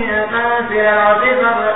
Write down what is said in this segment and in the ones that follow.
ولو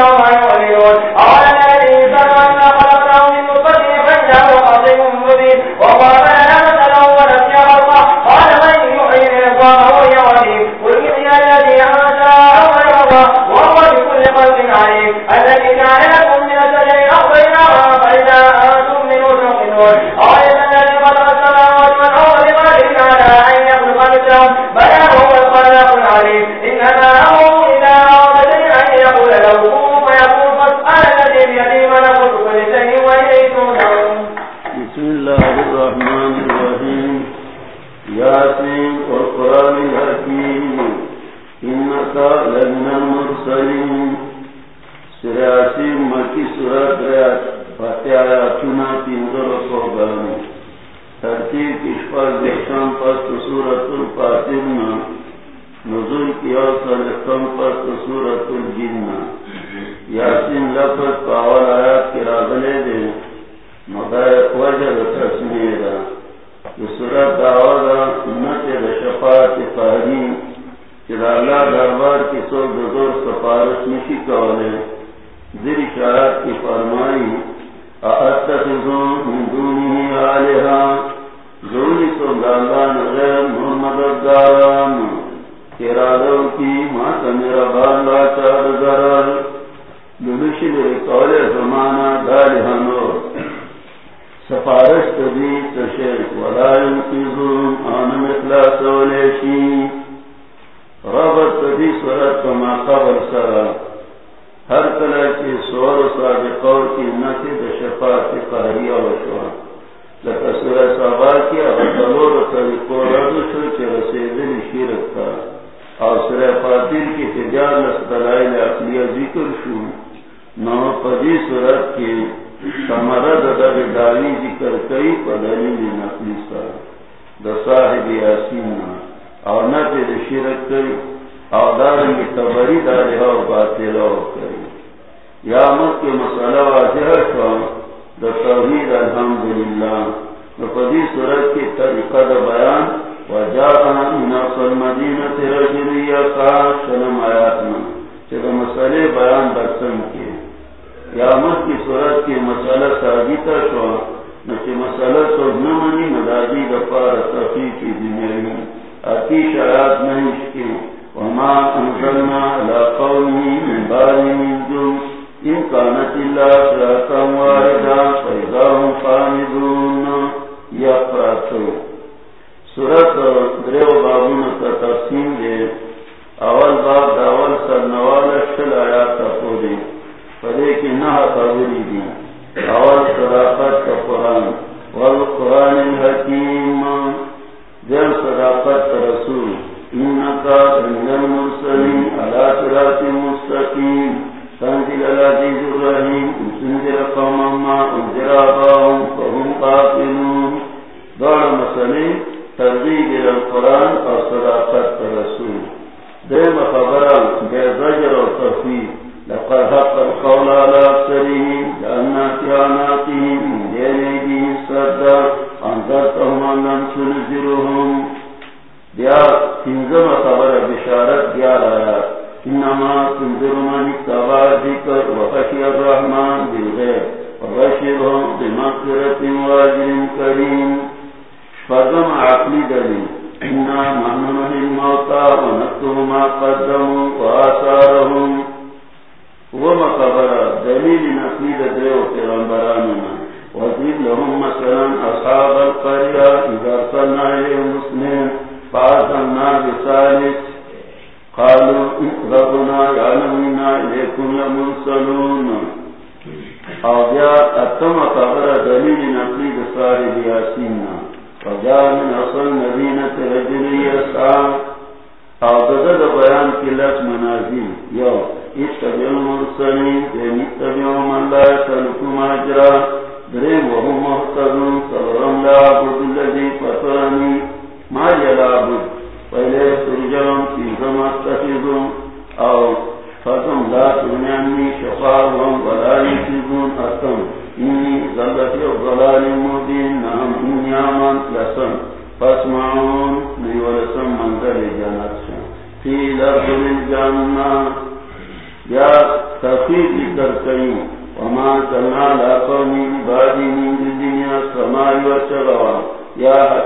ہے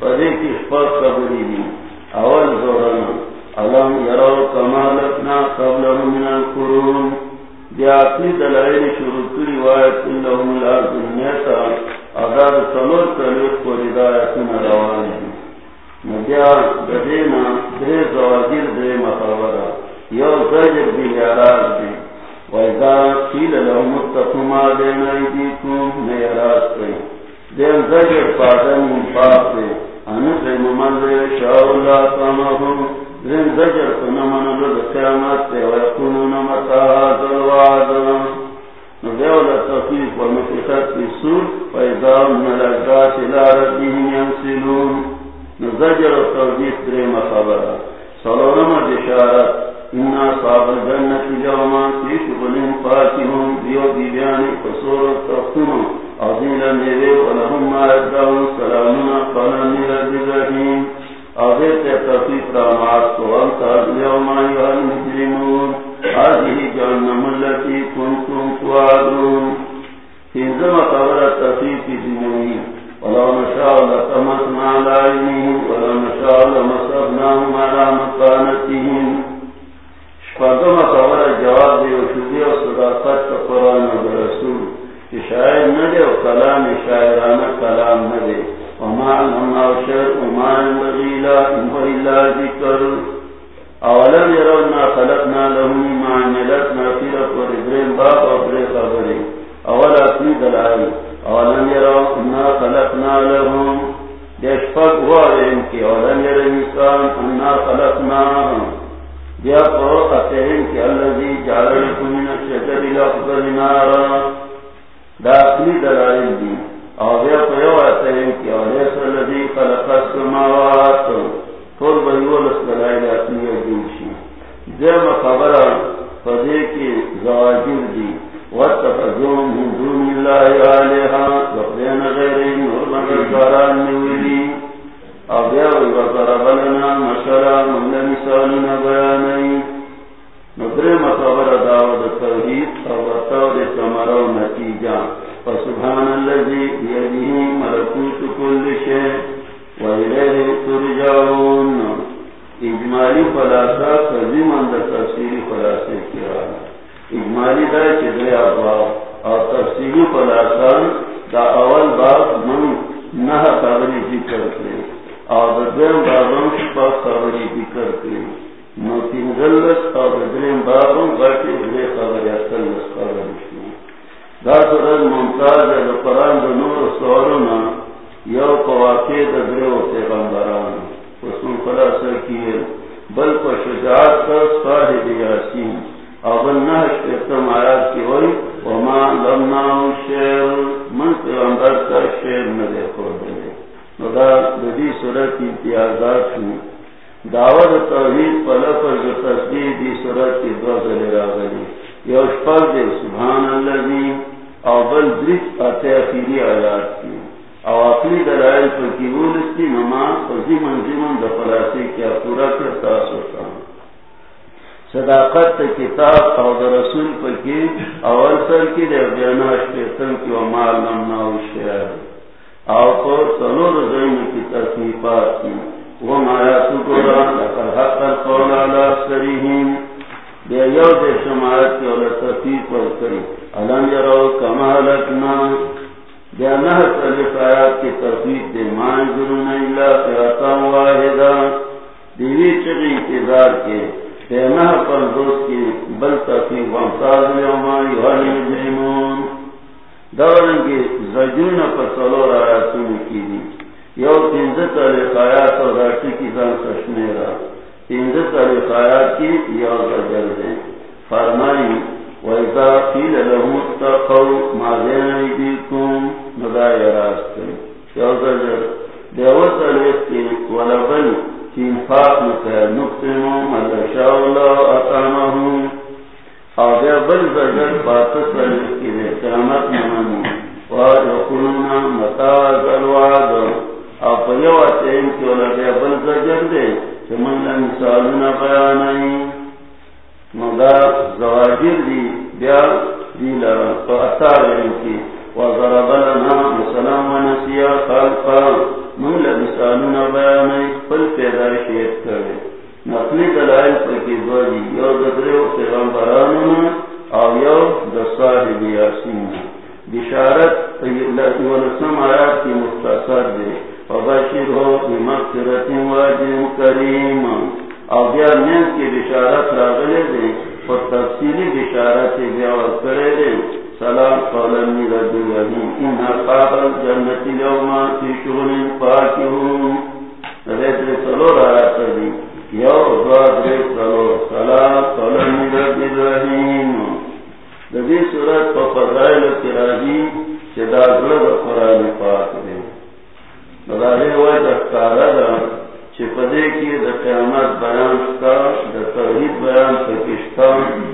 پدے کی پر قبری دی اول زوران علم یرو کمال اپنا قبل من القرون. دی آتنی دلائل شروع کری وایت انہم لاز نیتا اگر سمر کلیت کو ردایت من روانی دی. مدیا گدے نا، دے زوادیر دے مطابرہ یو زجر بھی یاراز دی. وَإِذَا قِيلَ لَهُمُ اتَّقُوا مَا بَيْنَ أَيْدِيكُمْ وَمَا خَلْفَكُمْ لَعَلَّكُمْ تُرْحَمُونَ دین زجر پادن پاک دی. انت ممن دے شاء اللہ سامہم دین زجر کنمن لد قیامت تے ویقونون متا هذا الوعد. نبیول تفیق ومفقت في سور فیضا من الازات الى ربهم ينسلون نزجر توجیح درم خبر صلورم جشارت انا صاب الجنة جوما في شغل فاكهم بيو بيبيان قصور التفتن عظيلا نيري ولهم ما يدعون سلامنا قال من الجزاهم أغيث تفيق رامات وانت اليوم أيها المجرمون هذه جهنم التي كنتم توعدون. في زم قبر تفيق دنيوين ولو نشاء لتمسنا على عينهم ولو نشاء لمسرناهم على مكانتهم شفاقم قبر جواب دي وشدي وصداقات قرآن ورسول شاعر دے اور کلام شاعرانہ کلام نہ دے۔ وما علمنا شر وما ينبغي لا اللہ ذکر۔ أولم يرونا کتاب او در رسول پر کی اول سر کی دے بیاناش پیتن کی ومال نمناو شہر او پر سنور زین کی تصنیفات کی وما يسكر لقد حق القول على أكثرهم بيوت الشمعات ولا تفيق والكريم ألم يروا كما هلكنا بأنها تلف آيات کی تفیق دے ما ينظرون إلا فئتا واحدا. دیوی چگی انتظار کے بأنها پردوس کی بل تفیق وامتاز اليوم أيها المجرمون دورنگی زجون پسلور آیاتون کی دی یو تینزت رقایات اور راٹی کی زن سشمیرا تینزت رقایات کی یو زجر دے فرمائی، وَإِذَا قِيلَ لَهُمُ اتَّقَوْا مَا بَيْنَ أَيْدِيكُمْ نَدَا يَرَاسْتِ یو زجر، دیوت علیہ کی ولبن انفاق نکر نقتنو مدشاء اللہ اقامہم اور دیوبل زجر باتس علیہ کی دے قیامت نمانی وَيَقُلُونَ مَتَاذَ الْوَعْدُ۔ او پریو اتیم کی ولا بل زجر دے چمن لمثالنا بیانائی مدا زواجر دی، بیا دی تو اتار کی۔ وضرب لنا مثلا ونسیا خلقا. من لمثالنا بیانائی پل پیدایشیت کرے نقلی دلائل پر پکی دو دی یو ددریو پیغمبرانو او یو دسار بیاسین بشارت ونسم آیات کی مختصر دے فبشر ہو بمغفرت واجم کریم. او بیا نیز کی بشارت راغلے دے اور تفصیلی بشارت بیاور کرے دے سلام قولا من رب الرحیم ان اصحاب الجنت اليوم في شغل فاكهون. ریت سلو رایا دی یو دعا ریت سلو سلام قولا من رب الرحیم دبی صورت پا فضائل کراجی چدا گلد قرآن پاک دے مدارے وجہ اختارا دا چپدے کی دا قیامت بیان ستا دا توحید بیان پاکستان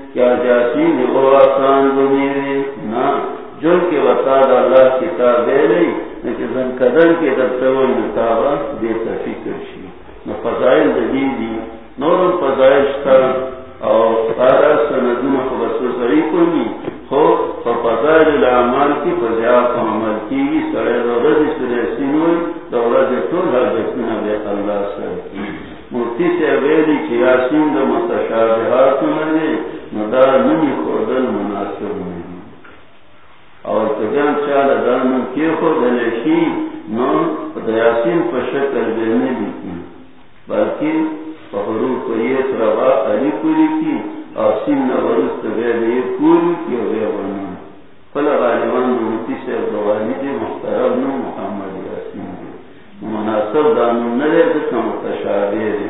کیا جاسی نگو آسان بنیرے نا جو کے وطاد اللہ کتاب دے لئی لیکن زن قدر کے دبتو نتابا دیتا فکر شی نا فضائل دی دی نور فضائل شتا او سارا سندون خبصو سری کنی خو فضائل العمال کی فضیات عمل کی گی سرے دورد سرے سنوئی دورد طول حجتنا بے اللہ سر کی سے ویلی کی یاسین دا متشابہات نے ندا نمی خودل مناسب نہیں اور کجان چال دانم کی خودل شی نو دا یاسین پر شکل بینے لکی بلکہ فحروف کو یہ روا علی کولی کی اور سین نورست بینے یہ کولی کی اور یہ ونان فلا غالبان مفتی سے دوانی دے محترم نو محمد یاسین دے مناسب دانو نرے دکا متشابہ دے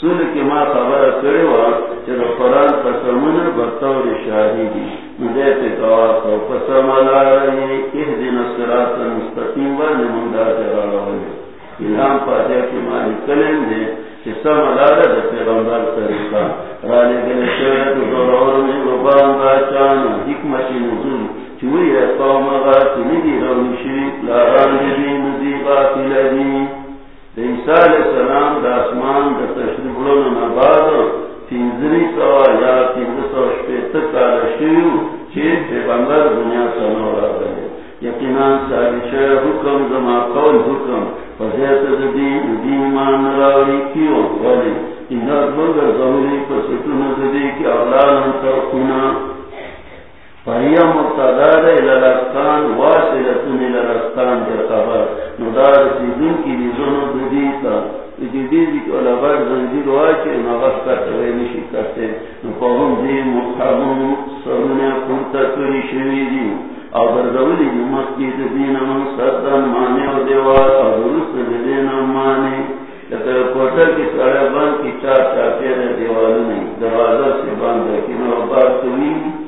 سر کی ماں خبر کرے وا چلو قرآن قسمن بطور شاہدی مجھے تے گوا تو قسم لا رہی کہ دن الصراط المستقیم و نمدا جرا رہے الہام پاتے کہ مالک کلم دے کہ سم لا رہا پیغمبر طریقہ رانے گلے شہر تو دور میں ربان کا چان حکمت نزول. چوئی ہے قوم غا تنگی رو شریف لا رانی نزیبا فی عیسیٰ علیہ السلام دا اسمان دا تشریف لون نباد تینزری سوا یا تینز سو شپیت کالا شیو چیز پیغمبر دنیا سنو را گئے یقیناً ساری شیر حکم زما قول حکم فضیت دی دی مان راوی کیو؟ ولی. انہا بگر زمری پسکن دی کی اولان ترکونا فہیا مقتدار الالستان واصلتن الالستان در خبر. ندار سیدن کی ریزون ددیتا جدیدی که علبار زنجیر واچه نغف کرده نشی نفهم دی مقحبون سرونه پورتا کری شویدی او بردولی دی مسجد من سردن و دیوار او درست دین مانے لکه کوٹر کی بند کی چار چاپیر دیوار نہیں دروازہ سے بند رکھی بار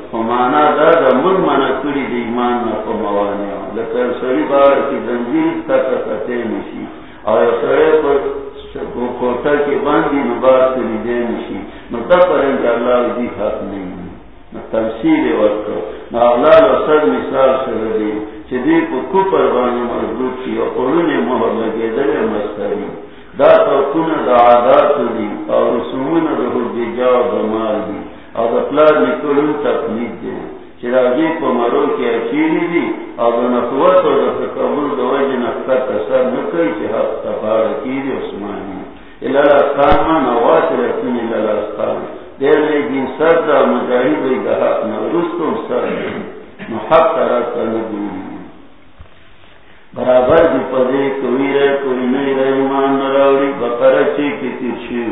فمانا دا دا من منا کری دی ایمان نا پا موانیا لکر سری بار کی زنجیر تک تتے نشی او سرے پر کوٹا کے باندھی نبار سے لیدے نشی مطلب کریں کہ اللہ دی حق نہیں تفصیل وقت نہ اولاد و سر مثال سے دے چدی کو کپر بانی مضبوط کی اور قرون مہر لگے دل مستری دا تو کن دا عادات دی اور رسومن دا حجی جاو دمال دی اور اپلاد نکلن تقلید دے. چراغی کو مرو کی اچیلی دی اور دا نقوت اور دا تقبل دا وجہ نقطہ تصر نکل چی حق تفار کی دی عثمانی. الال اسقان ما نواس رسن الال اسقان دیر لیکن سر دا مجاہد وی دا حق نورستم سر محق ترات نبولی برابر دی پدے کوئی رہے، کوئی نہیں رہے، ایمان نراوری بقر چی کی تیرشیو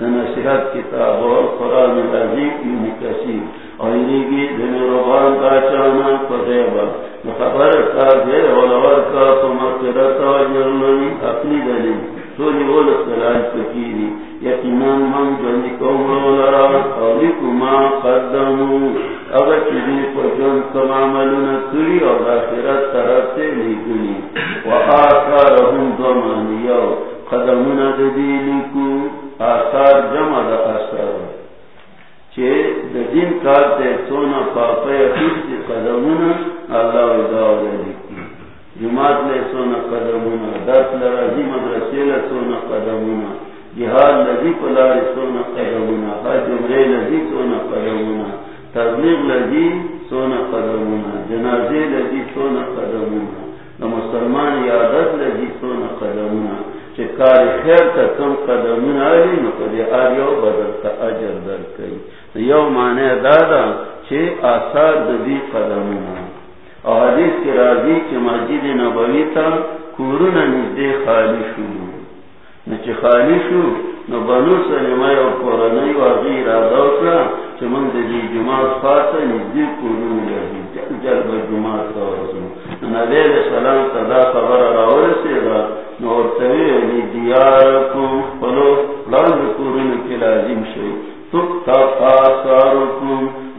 نصیحت کتاب اور قرآن عظیم کی کسی اور انہیں کی دن ربان کا چانا پذیبا خبر کا دے اولور کا تو مغفرت جرمنی اپنی دلی تولی اول سلال فکیری یقیناً من جنی قوم لرا اولیکما قدمو، اگر چیزی پر جن کم عملون کری اور آخرت طرف سے لیکنی و آثارهم دمانیو قدمون ددیلکو آثار جمع دا اثر چه دا دین کار تے سونا پاپا خیس تی قدمونا اللہ ادعا لکی جماعت لے سونا قدمونا درس لرازی مدرسی لے سونا قدمونا جہاد لذی پلار سونا قدمونا حج عمرے لذی سونا قدمونا تبلیغ لذی سونا قدمونا جنازے لذی سونا قدمونا مسلمان یادت لذی سونا قدمونا کار خیر تا کم قدمون آلی نو قدی آریو بدل تا اجر در کئی. یو معنی دادا چه آثار دی قدمون او حدیث کی راضی چه مسجد نبوی تا کورون نزده خالی شو نو چه خالی شو نو بنو سلمه او قرنی و غیر آداو کرا، چه من دی جماعت خاصا نزده کورون لگی جلب جماعت تا ورزو نبی علیہ السلام صدا خبر راور سے دا نورتوی دیارکم کورن کی لازم شئی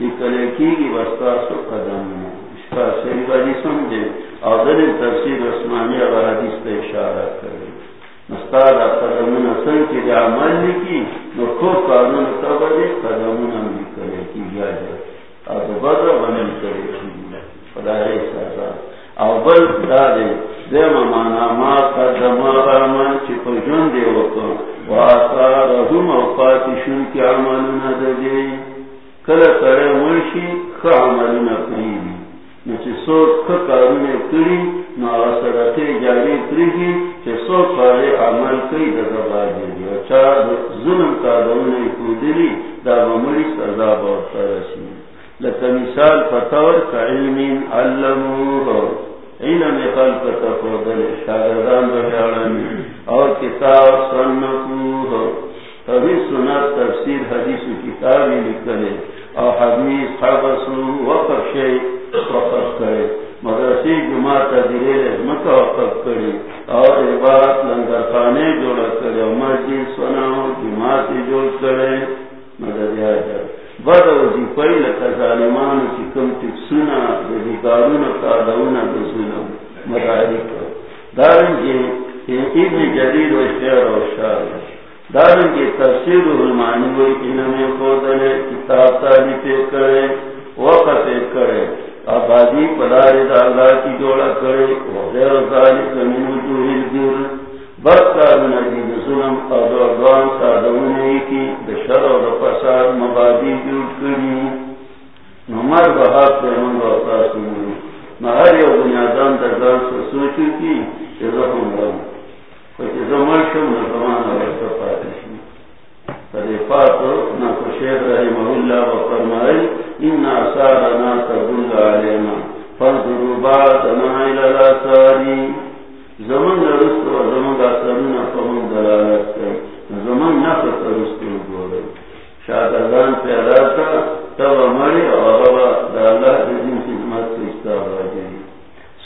لکلے کی گی وستاسو سمجھے تفسیر عثمانی اگر حدیث تا اشارہ کرے۔ سن عمل لکی نو قانون لکلے کی گیا جائے۔ بدر بنل کرے کی خدا سازا بل دیم مانا ما قدم آمان چی پا جن دے وکا وآثارهم او پاتشون کی عملون دے کل کرے منشی خ عملون قریبی نچی سوک کارون کری نو آسرات جاری کری چی سوک پارے عمل کری دا دبا دی. و چا ظلم کارون کودلی، دا بمری سزا بورتا رسی لکا مثال فتور کا علمین علموه علم خلق تفضل شاگردان اور کتاب سنت، تفسیر، حدیث کتابی اور حدیث حبسو وقف شئی وقف کرے۔ مدرسی جماعت دیرے مکہ وقف کرے۔ اور لنگر خانے جوڑا کرے۔ اور مسجد سناو جماعت جوڑ کرے۔ مدد آجا بد وظیفه لکه ظالمان چې کوم ټکسونه د ذکرونه کارونه د ظلم مدارک دارنګه ابن جریر و شعر و شعر دارنګه تفسیر المانی و انمه خودل کتاب تعلیف کرے، وقت کرے۔ آبادی پدار اللہ کی جوڑا کرے، وغیر ذالک من وجوہ البر بس کارونه دي د ظلم او د عدوان د شر او د فساد مبادی جوړ کړي نو مر به حق ته موږ او تاسو هر یو بنیادان ځان کی چې زه هم خو چې زه مړ شم نو زمانه ورته پاتې شي پدې پاتو نو رحمه الله و فرمایي ان اثارنا تدل علينا فانظروا بعدنا الى زمن رست و زمن دا سرون فهم دلالت کر زمن نفس رست و گوری شاگردان پیدا تا تب مری و غبا دا اللہ دین خدمت سیستا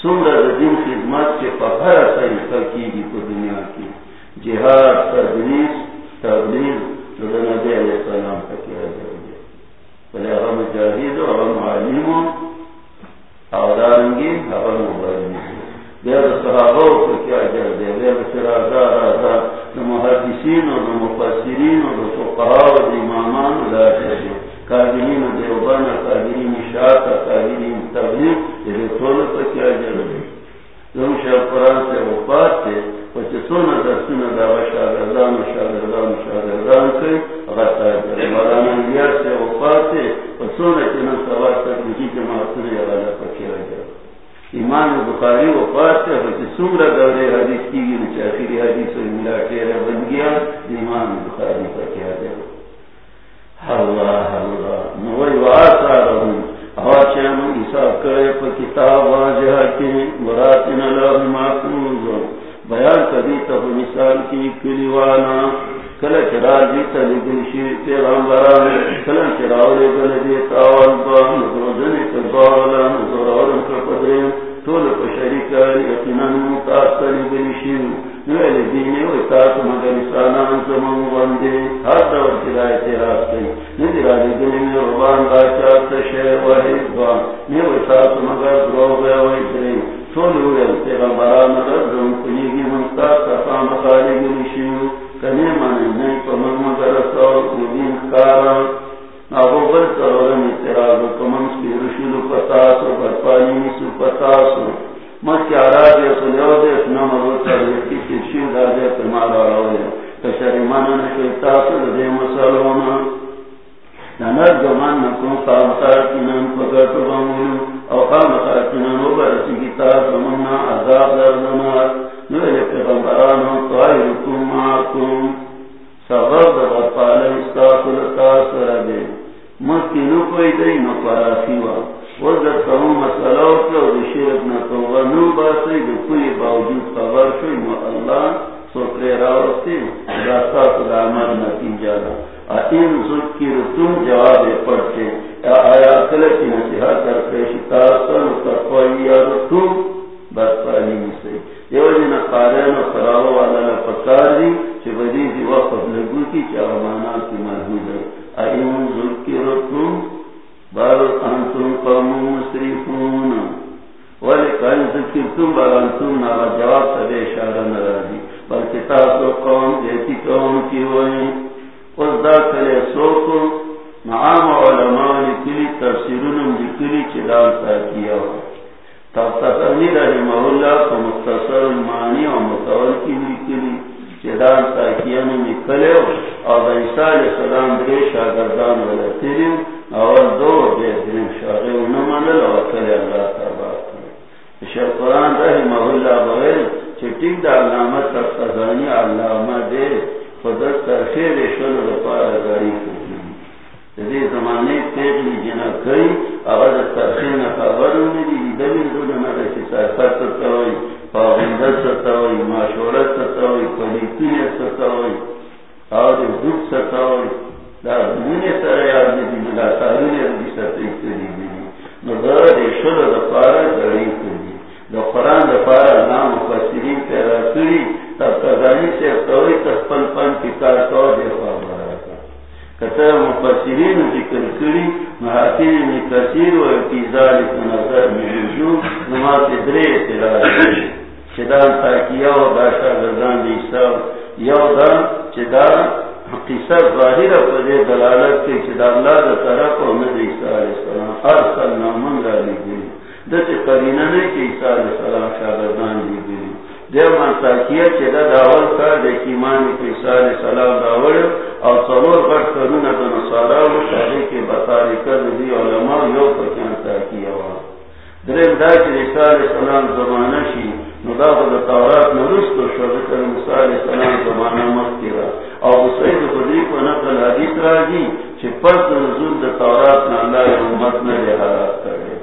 سندر دن خدمت کے پہر طریقہ کی بھی کو دنیا کی. جہاد تدریس تبلیغ نبی علیہ السلام کا کیا جائے گا پہلے ہم مجاہد ہم عالم آدارنگی ہم مبارنگی بیر صحابہ کو کیا دے سرازہ رازہ و و و امامان لا تبلیغ کیا دے شاہ قرآن سے وفات سونا در سونا شاگردان شاگردان شاگردان سے غطا مولانا سے وفات سونا سوار تک مجھے جماعت نے غلط پکیا جائے ایمان بخاری وفات تھے پچھے سمرا دورے حدیث کی یعنی گئی نچے حدیث ملا کے بن گیا بلکہ تاسو قوم جیتی قوم کی ہوئی اس دا کلے سوکو نعام علماء لکلی تفسیرونم لکلی چلال چدان ساکیا ہو تفتقنی رحمہ اللہ کو مختصر المانی و متول کی لکلی چلال چدان ساکیا نمی کلے ہو اور عیسیٰ علیہ السلام درے شاگردان ولتیریم اور دو بے دن شاغے انمانل وکل اللہ تبارک شیخ قرآن رحمہ اللہ بغیر چٹک دا علامت تفتزانی علامہ دے خودت ترخیر شل رپار گاری کرنی دی زمانے پیغلی جنا کئی اگر ترخیر خبر ہونے دی دلیل دولنا رسی سایفت ستاوئی پاغندت ستاوئی معشورت ستاوئی پلیتینت ستاوئی اور دودھ ستاوئی دا دنیا سر یاد دی ملا تارون دی ستی کری دی نو دا دی شل دا پارا گری کری قرآن دا پارا نام مفسرین پیدا کری تب تزانی سے افتوری تسپن پن کتار تو دی خواب براتا کتا مفسرین ذکر کری محاکین می کثیر و اتیزالی کنظر می رجوع نمات درے اعتراض چدان تاکیہ و داشا گردان دیسا یو دا چدان قصر ظاہر پدے دلالت کے چدا اللہ دا طرف و ند علیہ السلام ارسل نامن را لی گلی دت قرینہ نے کہ عیسیٰ علیہ السلام شاگردان لی گلی دیو منتا کیا چدا داول کر دے کیمانی کہ عیسیٰ علیہ السلام داول اور سلور بڑھ کرونا دا نصارا و شاہی کے بطاری کر دی علماء یو پکیانتا کیا ہوا۔ درم دا کہ عیسیٰ علیہ السلام زمانہ شی ندا خود تورات نرست و شرط موسیٰ علیہ السلام زمانہ مختی اور سید خودی کو نقل حدیث راجی چھ پس نزول دا تورات نا امت نے لحالات کرے۔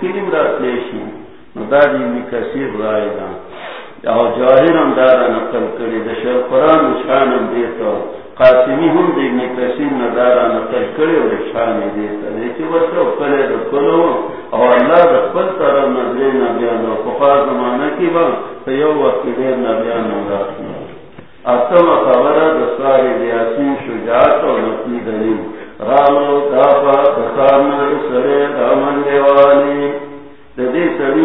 کلیم رات لیشی نو دا دی می کسیر رائے دا. او جاہر ہم دارا نقل کری. دا شر قرآن شانم دیتا. قاسمی ہم دی می کسیر ندارا نقل کری و شانی دیتا. دیتی لیچی بسو کلے دا کلو. او اللہ دا قل طرف نظرے نبیان دا فقا زمانہ کی با تو یو وقت دیر نبیان نمراتنا اتم خبر دا ساری دیاسین شجاعت و نقلی دلیل. رامو دافا دخارنا سرے دامن دیوانی سری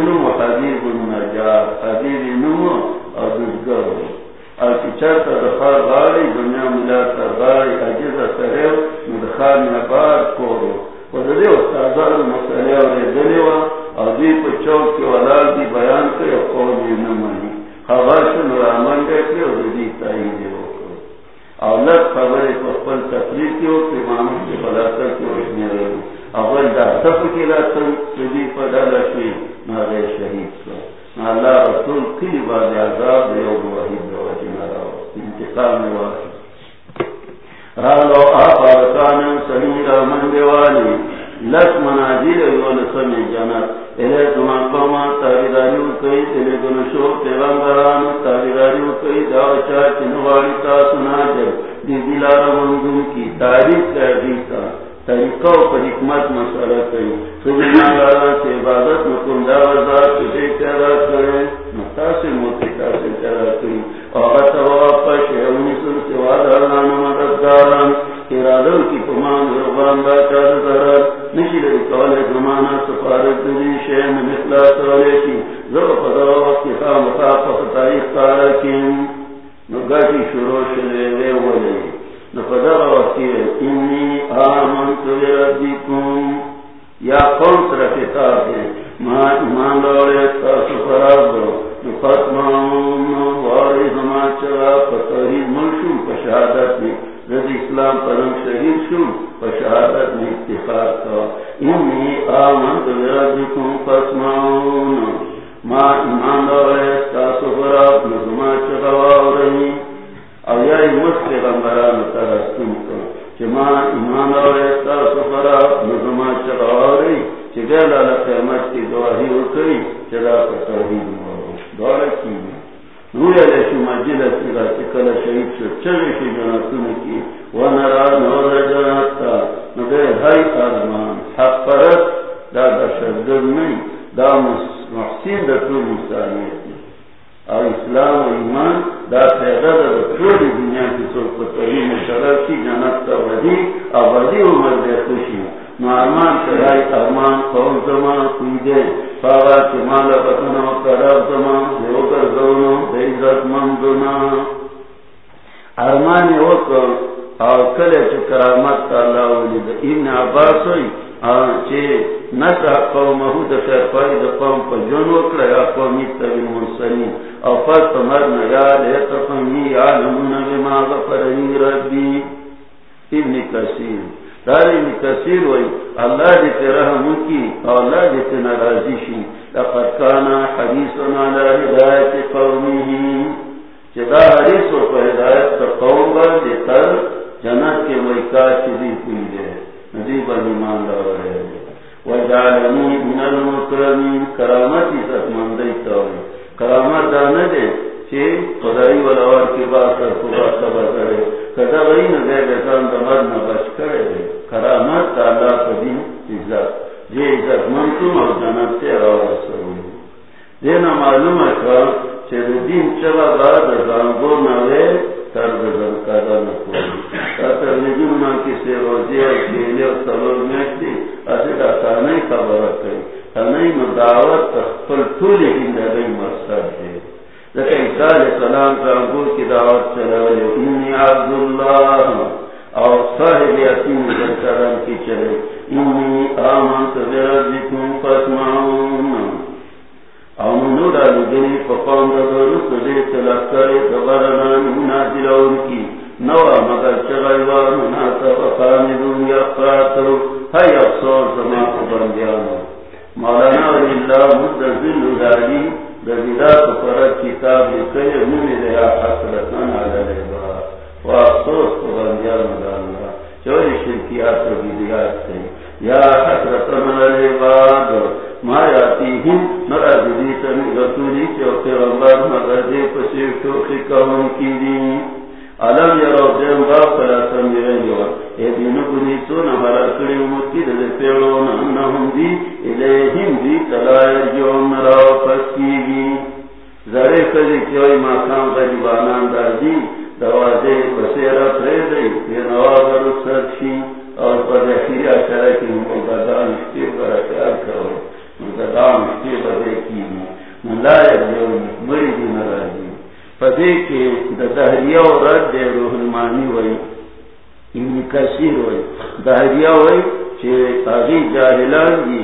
دخار غاری دنیا غاری مدخار نبار کورو استازار مسئلے پا چوک کی ولال دی بیان کر نمانی رامن اور دیو اولاد خبر پخپل تقریر کی ہو کہ مامو کی بلاتا کی روشنی اول دا سب کی لاتن سبی پدالا شوی نارے شہید سو۔ اللہ رسول کلی بعد عذاب دیو گواہی دواجی نراو انتقام واقعی رالو آقا رکانا سنی رامن دیوالی لس مناجیر یول جنت۔ الے زمان قوما تاریداریو کئی الے گنشو پیغمبرانو تاریداریو کئی داوچا چنواری تا سناجر دی دلار منگون کی تاریخ کر دیتا طریقہ و حکمت مسئلہ کئی۔ سجنہ گارا سے عبادت مکن داوزار چتے چرا کرے متا موتی تا سے چرا کری آغت واپش اونی سن سے مددگاران۔ ارادو کی پمان رغبان با چار ضرر نشید کال زمانہ سفارت دی شین مثلا سوالے کی۔ ذر خدا وقت کی خام خاف تاریخ کارا کیم نگاتی شروع شلے وے ولی۔ نفدر وقت کی انی آمن آمنت بربکم۔ یا قوم سر کتاب ہے ما ایمان لوڑے تاسو فرابو نفتمان واری زمان چرا فتوحید ملشو پشہادت میں رضی اسلام پرم شہید شو پشہادت میں اتفاق کا۔ انی آمن بربکم فاسمعون۔ ما ایمان لوڑے تاسو فراب نظما چرا رہی۔ او یا ایمت پیغمبران ترستون کا چه ما ایمان لوڑے تاسو فراب نظما چرا رہی۔ چه گیل علا قیمت کی دواہی اکری چرا فتوحید مورو دورا کی۔ روی علیہ شو مجلس کی چکل شہید شو چلی شو جناتون کی. ونرا نور جناتا نگر ہائی آرمان حق پرست دا دا شدد دا محسین دا تو مسانیت اور اسلام و ایمان دا پیغر دا چھوڑی دنیا کی سلطتوی مشرف کی جنت تا ودی آبادی عمر دے خوشی. نارمان کرائی ارمان قوم زمان کوئی دے فاغا کی مالا بطنا قرار زمان، دیوگر زونو دیزت مندنا ارمان وکر اور کلے چو کرامت تا اللہ ولید ابن عباس ہوئی چه نسا قومه دا فرقای دا قوم پا جن وکر یا قومی تبی منسلین او فست مرن یا لیتفنی عالمون بما غفرنی ربی۔ ابن کسیر دار ابن کسیر وی اللہ دیتے رحم کی او اللہ دیتے نرازی شی لقد کانا حدیثنا لہدایت قومی چه دا حدیث و پا ہدایت تا قوم بر دیتر جنت کے ویکا چیزی کوئی دے ندیب ایمان لائے وجعلنی من المکرمین کرامت عزت مندی تاوی کرامت دانے دے چی خدای ولوار کی بات کر خدا سبا کرے کدا غی نگے بیتان دمر نبچ کرے دے کرامت اللہ قدیم عزت. جی عزت منتم اور جنت سے راو سروی دینا معلوم ہے کہ چی دین چلا بعد زانگو نوے تر بزن کادا نکولی تر نجم نا کسی روزی اور کیلی اور سلور میشتی اسی دا تانای خبرت کئی تانای مدعوت تخفل طولی ہندگی مقصد ہے لیکن عیسیٰ علیہ السلام کا انگور کی دعوت چلے انی عبداللہ اور صاحب یتیم کی چلے۔ انی آمنت بربکم فاسمعون۔ او امنو را لگنی فقام دا درست دے تلکر دبرنان نازل ان کی۔ نوا مگر چغیوان ناتا فقامدون یا فراتو ہے افسور زمان بندیانو مولانا علی اللہ مدزل داری دزیدات فرد کتاب لکھے منی دیا حسرتن علی العباد و افسوس بندیانو دا اللہ چوری شرکیات و بیدیات سے یا حسرتن علی العباد ما یاتیہم نرازدیتن رسولی چو پیغمبر مگر دے پسیو شوخی کون کی دین علم یرو دیم با فلا سمیرین یو اے دینو کنی سونا حرا کری امتی دل پیڑون انہم دی الیہم دی تلایر جون راو پسکیگی زرے کلی کیوئی ماکام غریبانان دار دی دوازے بسیرہ پریدئی پی نواب رسد شی اور پر اخیری اشارہ کی مقدان اشتی پر اشار کرو۔ مقدان اشتی پر دیکھی۔ ملائر جو مری دی نراجی پدے کے دہریا رد دے روح المانی ہوئی۔ ابن کثیر ہوئی۔ دہریا ہوئی چھ آگی جاہلان دی۔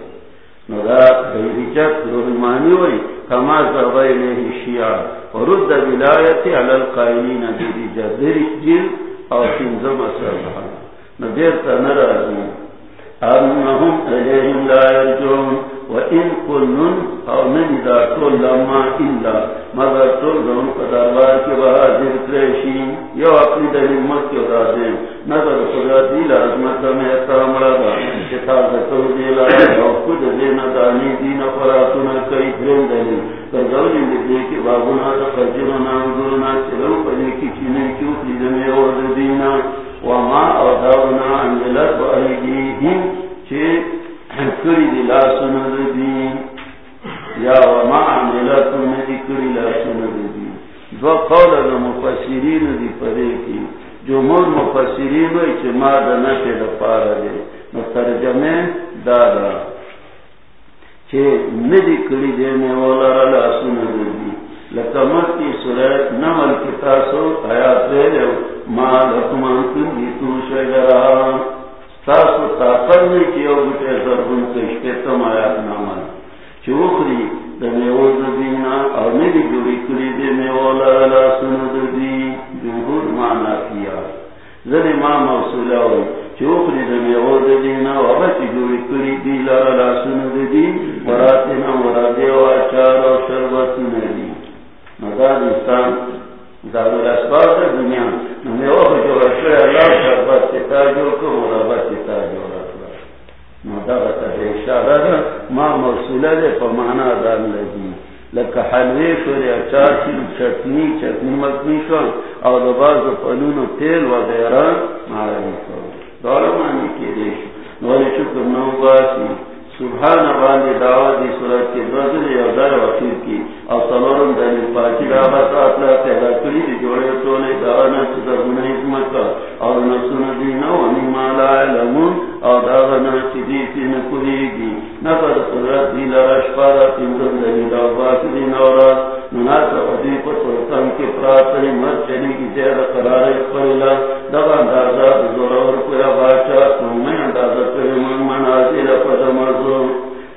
ندا بیریچت رحمانی ہوئی، کما زربائی لیہ شیعہ ورد ولایتی علی القائلین بیریچت دیرش جل اور تنظم اصرها ندیر تا نرازی. انہم الیہم لا یرجون وَإِن كُلٌّ أَوْ نَجِدَا كُلَّ مَا إِلَّا مگر طول ذہن قدربار کے بہادر کریشی یو اپنی دلیل مت کے رازیں نظر خدا دیل عظمت میں احترام رہا کتاب تو دیلا اور خود دینا دانی دین فراتنا کئی درین دلیل پر گولی لدے کے بابنا تخجرنا انظرنا چلو پنے کی چینے کیوں تیزنے اور دینا وما اوضاونا انجلت و ایدیہم چھے کری دی دی. یا وما کری دی. دو قول دا مفسرین دی پدے کی جو مور مفسرین ہوئی چھ ما دا دا پارا دے مترجمے دادا چھ ندی کری دینے والا لا سند دی. لکمت کی سورت نمل کتاسو آیات دے ما لکمان کن دی تو شجران تاسو طاقت میں کیا بٹے سرگن کشتے تم آیات نامان چوکری دمیو زبینا اور میری جوڑی کری دے میولا لا سند دی جمہور مانا کیا زن ما موصولا ہوئی چوکری دمیو زبینا وغتی جوڑی کری دی لارا لا سند دی براتنا مرادے و اچار و شربت ندی مدار انسان دار اسباب دا دنیا. نمی اوہ جو رشوی اللہ شربت ستا جو کو مرابت نو ما دان لگی۔ لکا حلوی شوری اچار چٹنی چٹنی مکنی شو او تیل وغیرہ مارے مارنی شو مانی کی دیش۔ نولی شکر نو باسی۔ سبحان باندې دعوت دی صورت کې دوزل یو در وکیل کی۔ او سلورم دلیل پاکی را دعوت اطلاع پیدا کری دی جوڑے تولے دعوانا چیزا گناہ حکمت او نسون دینا و نما لا علمون۔ او دعوانا چیزی سی نکلی گی نفر صورت دی۔ لرشپارا تنظر دلیل او باکی دی نو نورات مناسا قدی پر سلطان کے پراتنی مد چلی کی زیر قرار اقبالا دبا اندازہ زورور کویا باچا۔ سنمی اندازہ پر من منازل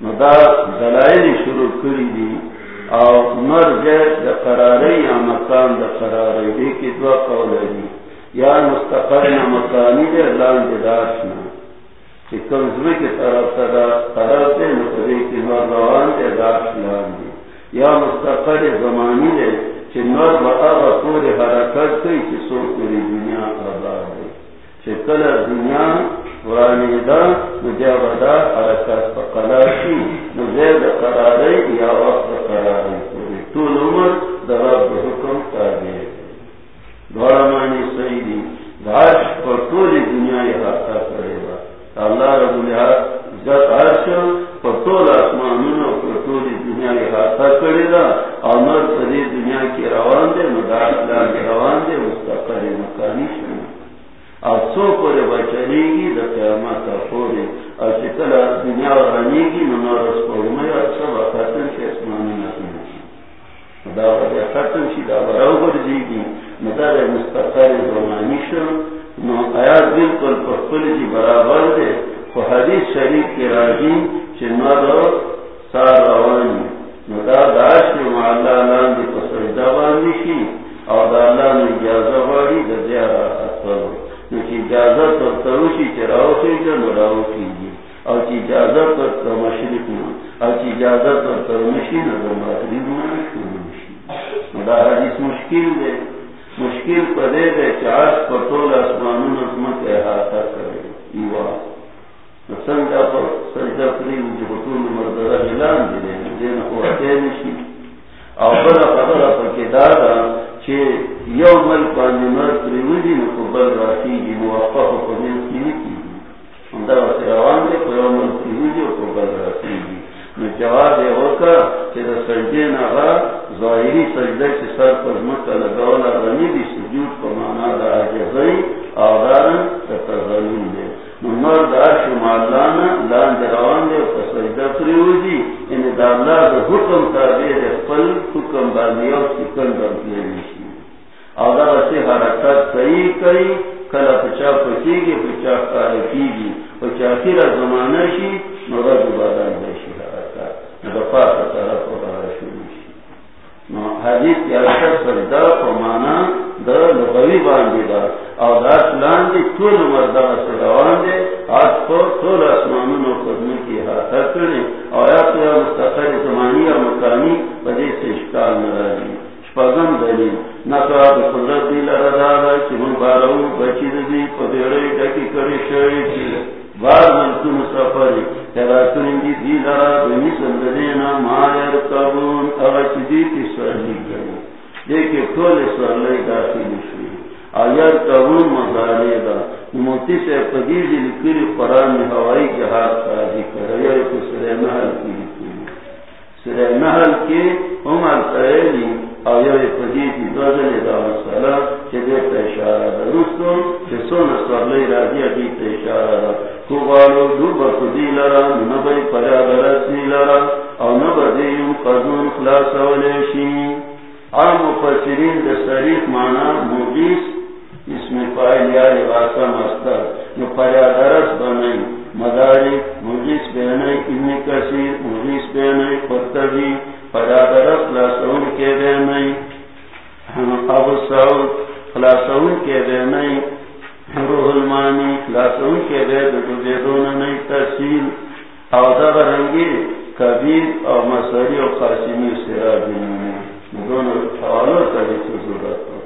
نو دا دلائلی شروع کری دی او نر جیس دا قراری یا مکان دا قراری دی کی دو قول دی یا مستقر نا مکانی دے لان دی داشنا چی کمزوی کی طرف تا طرف دے نکری کی نور روان دے داش لان دی یا مستقر زمانی دے چی نور با آغا پوری حرکت کئی چی سو پوری دنیا آباد دے چی کل دنیا ورانی دا حرکت پا قراری یا وقت قراری طول عمر دا رب حکم دوارا معنی سیدی داش پر طول دنیا یہ حقا کرے گا اللہ رب العزت عرش پر طول آسمانون پر طول دنیا یہ حقا کرے گا عمر دنیا کی روان دے مدار اسلام کی روان دے مستقر مکانی شنا سو پورے بچنے گی دا قیامت پورے اور شکل دنیا رہنے گی منورس پورمے اور سب ختم کے اسمانی نہ دا ختم شی دا براو گردی گی مدار مستقر زمانی شن نو آیات بالکل پخپل جی برابر دے. خو حدیث شریف کے راجی چنہ دو سار روانی. نو دا داش نو اللہ لان دی پسجدہ باندی شی. او دا اللہ نو اجازہ باری دا زیارہ اطلو نو چی اجازہ تر تروشی چی راو خیجا نو راو خیجی او چی اجازہ تر تر مشرق نو او چی مغرب نو حدیث مشکل دے. مشکل پدے دے چاس پٹول آسمانوں نظمت احاطہ کرے. ایوا. سنجا پر سنجا پری مجھے بطول مردرہ اعلان دے دے. دین قوتے نشی او بلا خبر پر دادا یو مل پانی مر پری مجھے نقبل راکی جی موافق سے قدیزی لکری تحصیل او دب رنگی کبیر او مسری او قاسمی سراج ضرورت ہو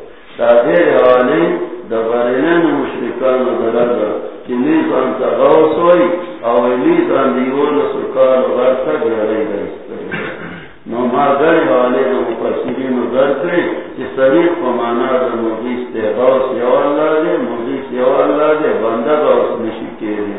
مشرکان درد کہ ان ہوئی ان سکان نو نو مفسرین در کہ کو مانا در مجیس دے یو اللہ دے مجیس یو اللہ دے بندہ غوص نشی کے دے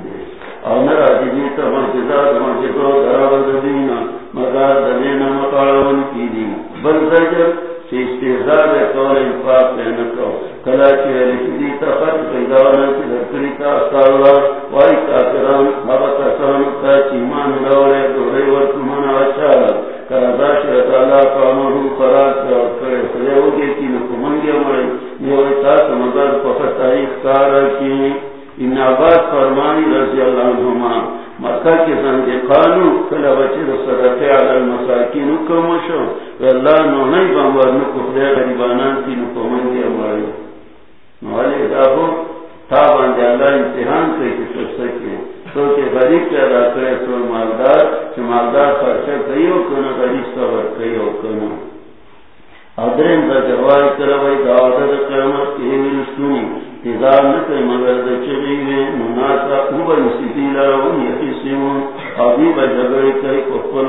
دے اور نرا جدی تمجداد مجدو دینا مدار دلینا مقارون کی دی بل زجر چی استحضار کول انفاق پہنکو کلا چی رشدی تفت پیداوانا چی درکری تا استاولا وائی کافران حبت اصران تا چی مان لولے ورکمان آچالا کردا شرط اللہ قرار کرو کرے سلے ہوگی کی مرے نیوئی تا سمدر پفت تاریخ کارا کی ان عباس فرمانی رضی اللہ عنہما، مکہ کے زندے قانو کلا بچے دو صدقے علی المساکین کمشو و اللہ نونی بامور نکو خدے غریبانان تی نکو منگی امرائی نوالی دابو تا باندے اللہ امتحان کئی کی سکے تو کہ غریب کے ادا کرے سو مالدار، چھ مالدار خرچہ کئی ہو کنا غریب صبر کئی ہو کنا ادرین دا جوائی کروائی دعوت قیامت کی رسونی۔ تیزار نکر مگر دا چگیوے مناسا اوبا نسیتی لرون یقیسیون ابھی با جگڑی کئی کفل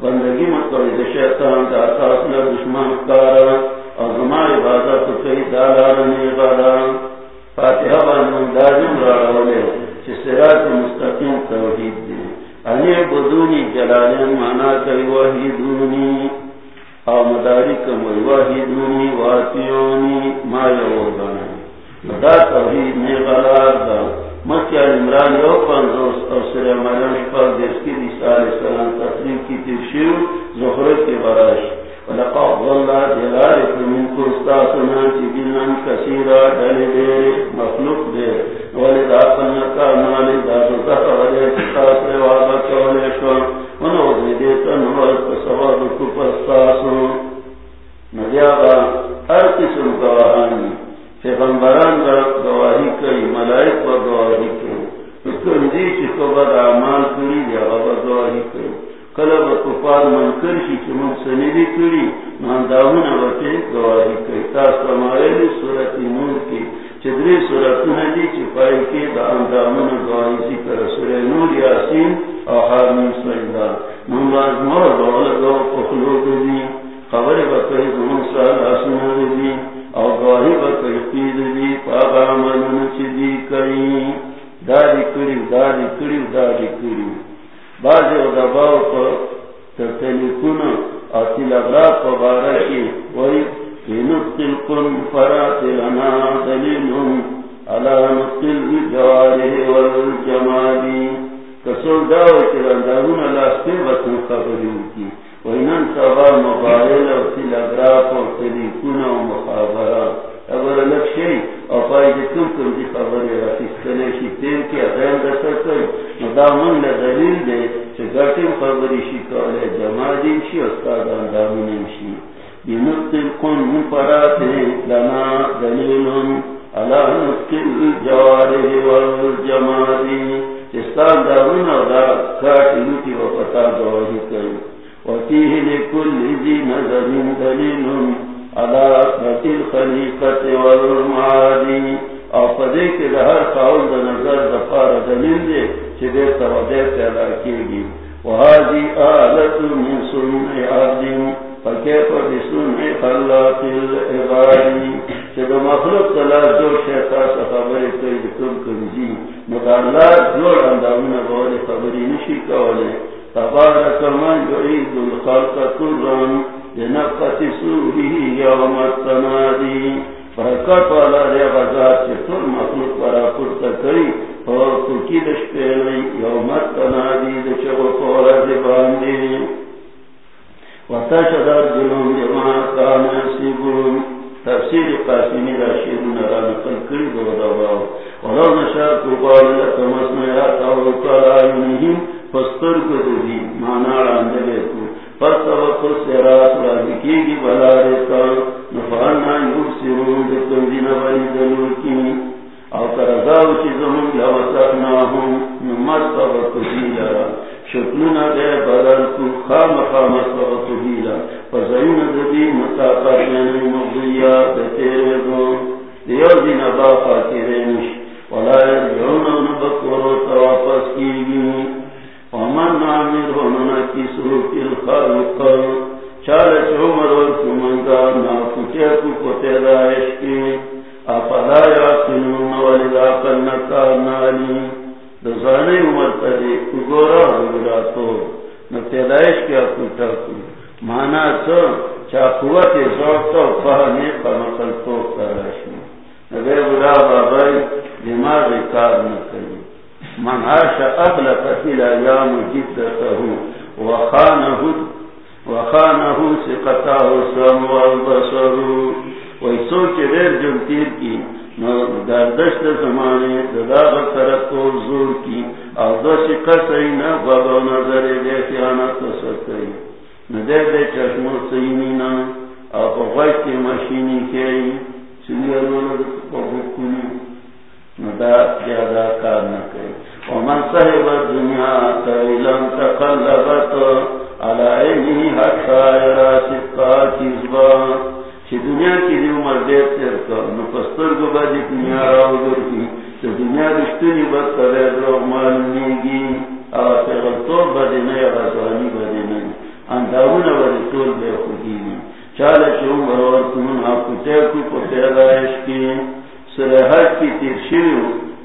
بندگی مت کرے شیطان دا اساس نہ دشمن کار اور ہمارے ہماری عبادت کئی دالار نے عبادت فاتحہ بان بن داجم راولے صراط مستقیم توحید دے۔ انی بدونی جلالین مانا کئی وحیدونی او مدارک موی وحیدونی واتیونی ما یوردانا مدا توحید نے غلار دا۔ مکہ عمران یو پنزوس اور سر مرم شپر دیس کی دیسا تقریب زخرت کے براش من بنطل قن مفرات لنا دلیلن علا نطل جواره والجمادی استاد دامون اور دا کاٹ لوٹی و پتا گواہی کئی. وفيه لكل ذي نظر دليل على أثبت الخليقة والمعادي او فدیک لہر قول دا نظر دفار دلیل دے چی دے توجہ پیدا کیگی وہادی آلت من سنع عبدین فکیف بسنع خلاق العبادی چی مخلوق تلا جو شیطا سا خبری کوئی دکم کنجی مداللہ جوڑ اندامون بولی خبری نشی کولے تبارك من يعيد الخلق كرا لنفقة سوره يوم التنادي فرکت والا رے غزات چه طول مخلوق ورا پرتا کری اور ترکی دش پیلی یومت تنادی دچه غفورا زباندی وتشدر جنون جمع کان سیبون تفسیر قاسمی را شیرون نقل کری دو ولو نشاء قبال لکم اسمیات او کلائنهم فستر کو دی مانا راندلے کو فستوق سرات بلا ریتا نفعنا یبسرون دکم دین بنی دلور کی او کرزاو چی زمون لوسرناهم نمستوق دے بدل کو خام خام استوق دیلا فزین دبی مطاقر یعنی مغضیہ بتیرے دو دیو دین باقا تیرینش ولا یرجعون نبکورو تواپس کی گی ومن عامر وننا کسو کی الخلق چال چومر ورکمنگا ناکوچے کو کتے دائش کی۔ افلا یاکنون ولدا قلنکا نالی دزانے عمر تدی کگورا ہوگرا تو نتیدائش کیا کتا کو مانا چو چا قوت زوق تو فہمی قمقل تو کراشی نبی بلا بابای دماغ کار نکلی من عاش أغلق في الأيام جدته وخانه وخانه سقطاه السم والبصر ویسو ويسوچ غير جنتير کی۔ دردشت زمانے ددا دداغ کرتو زور کی، او دو سکا سینا بابا نظر دے خیانت سکئی ندے دے دے چشمو سینینا او پغوش کی مشینی کی سنی اروانا پغوکنی ندا زیادہ کار نہ کرے. ومن صحب الدنیا تیلم تقلبت على عینه حتی یرا سبقا کذبا. چی دنیا کی دی عمر دیر تیر کر پستر کو با دی دنیا راو گر کی، چی دنیا رشتنی بد کرے دروغ معلومیگی آوا پیغلطور با دی نئی غزوانی با دی نئی اندارون با دی طول بے خودی نی. چالا چی عمر ورکنون آپ کتے کو پتیدائش کی سرحد کی تیر شیو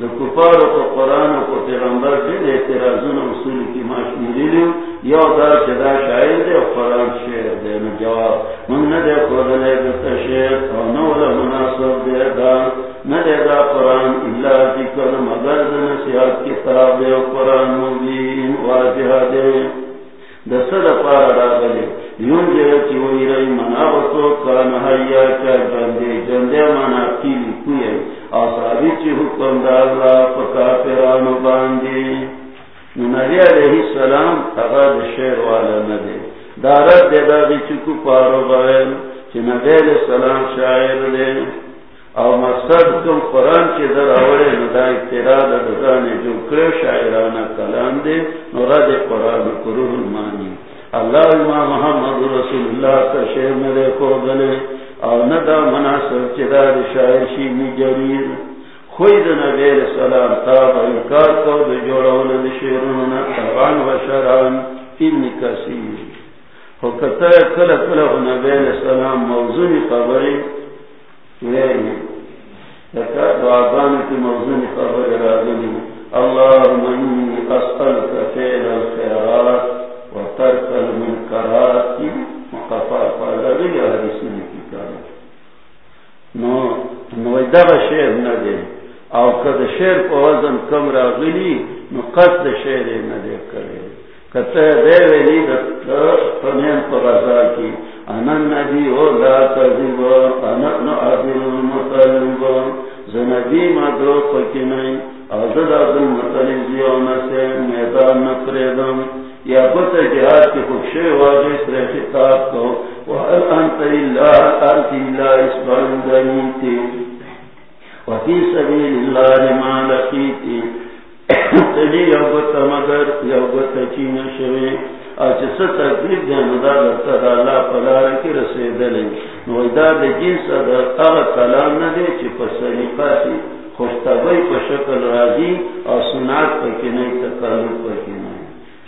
دا کفار و قرآن و پیغمبر دل اعتراضون اصول کی ماشمیری لیو یا دا چدا شاعر دے قرآن شعر دے نو جواب من ندے قرآن دتا شعر او نولا مناسب دے دا. ندے دا قرآن الا ذکر، مگر دا نسیحات کتاب دے قرآن مبین، واضح دے دا صد پارا را گلے یون جے چی وی رئی مناوتو کان حیا چا جندے جندے منا کیلی کوئی آسابی چی حکم دا اللہ پکا پیرانو باندی. نبی علیہ السلام اغاد شیر والا ندے دارت دے دا باغی چکو پارو بغیر چی نبی علیہ السلام شاعر دے. او مقصد کم قرآن کے در اوڑے ندا اقتراد دزانے جو کرے شاعرانہ کلام دے نورد قرآن قرور المانی اللہ امام محمد رسول اللہ کا شیر میرے کو دلے. او ندا مناسب چدار شاعر شی می جریر خوی خوید نبی علیہ السلام تاب انکار کو دو جوڑون دی شیرون تابان و شران ان کسیر ہو کتا کل کل نبی علیہ السلام موضوعی قبری ویلی دعاگان کی موضوع خبر راغلی اللهم إني أسألك فعل الخيرات. نو دغه شعر نه دی. او کله شعر په وزن کم راغلی، نو قصد شعر نه دی کړی. کته دی ویلی د پنځم په غزا کې، انا نبی او لا تذيب انا نو عادل المطلب. زنبی ما دو پکې نه ازد عبد المطلب زیونه سے میدان نفردم یا بت جہاد کی خوشی واجہ سر خطاب کو وهل انت الا انت الا اسبان دنیتی وفي سبيل الله ما لقيتي تجي يوبت مگر يوبت چین شوی اچ ست تکلیف دی نو دا درته الله پلار کی رسیدلې نو دا د جنس د هغه کلام نه دی چې په سلیقه خوشتبئی په شکل راځي او سنت پکې نه تکلف پکې نه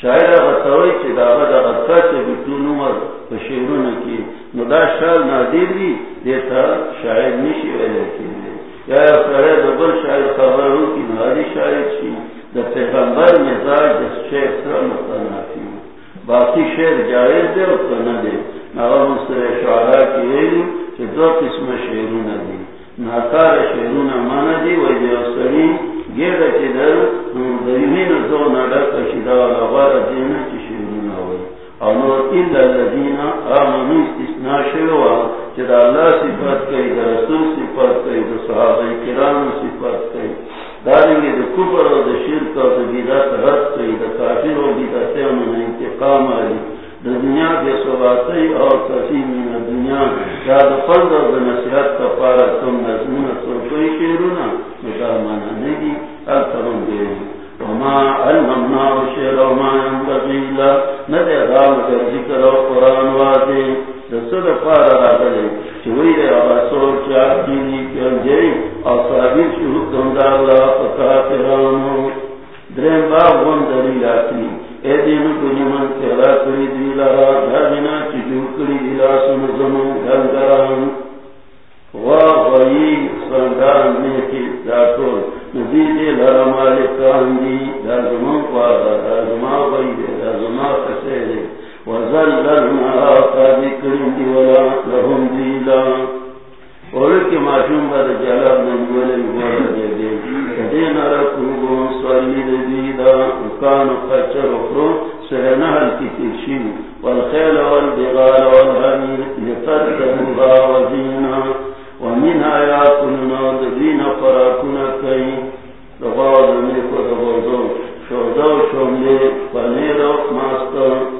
شاعر غتوي چې دا غدا غتا چې بدون عمر په شعرونو کې. نو دا شال نادر دي دته شاعر نشي ویل کېږي یا سره د بل شاعر خبرو کې نادي شاعر شي د پیغمبر مزاج د شعر سره متنافي باقی شعر جائز دی او کنه دی هغه مستر شعرا کې ویلي چې دوه قسم شعرونه دي ناکار شعرونه مانا دی وای دی سړي ګیره چې در دیمینو زو نړه کشیدا لغار دینه چې شعرونه وای او نو الا الذين امنوا استثناء شوا چې د الله صفات کوي د رسول صفات کوي د صحابه کرامو صفات کوي دا دې د کفر او د شرک او د بدعت رد کوي د کافر او بدعتانو نه انتقام علي د دنیا د سواتي او کثیر من دنیا دا د فرض او د نصیحت لپاره کوم نظمونه څوکۍ شعرونه دا معنا نه دي الترون دي وما علمنا شعر وما ينبغي لا ندى غام ذكر او قران واضح۔ د څه لپاره راغلي چې وی دی هغه څور چې دي کې او صحابي شروع کوم دا الله په کافرانو. دریم باب غون دلی راتی اے دینو کنی من تیرا کری دی لرا دابنا چجو کری دی لاسن زمو گنگران واہ وی سندان نیکی داتول نزیدی لرا مالکان دی دا زمان قوادا دا زمان وی دی دا زمان خسے وزللنا آقا دی ولا لهم دیلا اور کے معصوم جلال نمبر گور دے دے۔ کدے نہ رکھو سوالی دے دیدا کان کچر کی تشی والخيل والبغال والحمير لتركبوا وزينا۔ ومن آياتنا الذين فراكنا كي رغاد ملك رغوزو شوزو شوملي فنير و پریشی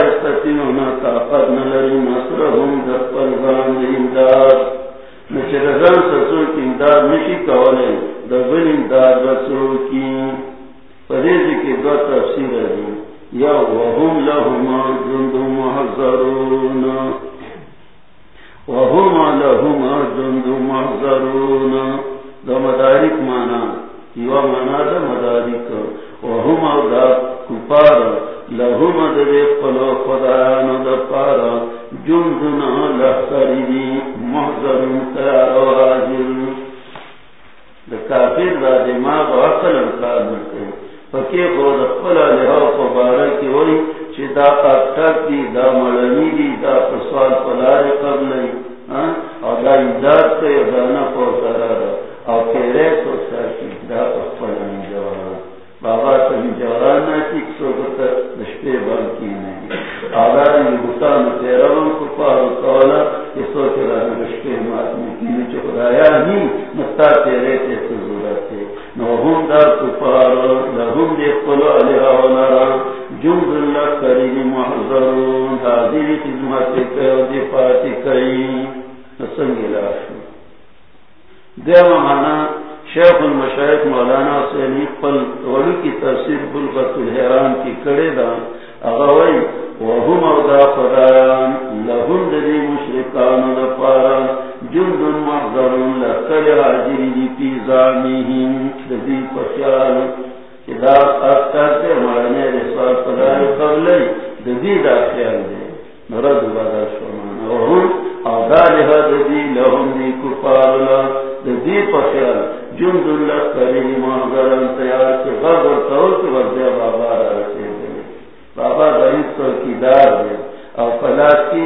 دار دے او پلاس کی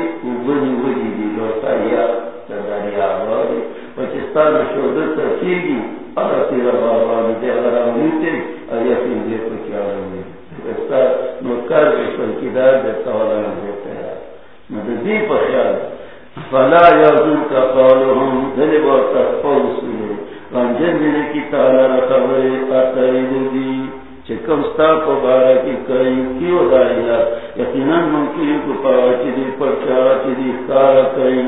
وزی وزی دی. لوتا یا دریا آبادی پاکستان میں شعبت گی اور تیرا بابا دے اگر آمنیتے اور یا پھر دے پکی آمنی ایسا نکر دے پنکی دار دے سوالا دیتے ہیں مددی پخیال فلا یعظم کا قولهم دلبا تخفو سنے رانجن دنے کی تعالی رکھوئے قاتل دی. چکم ستا پبارا نن منکی کو پاچی دی پرچا چی دی کارا کئی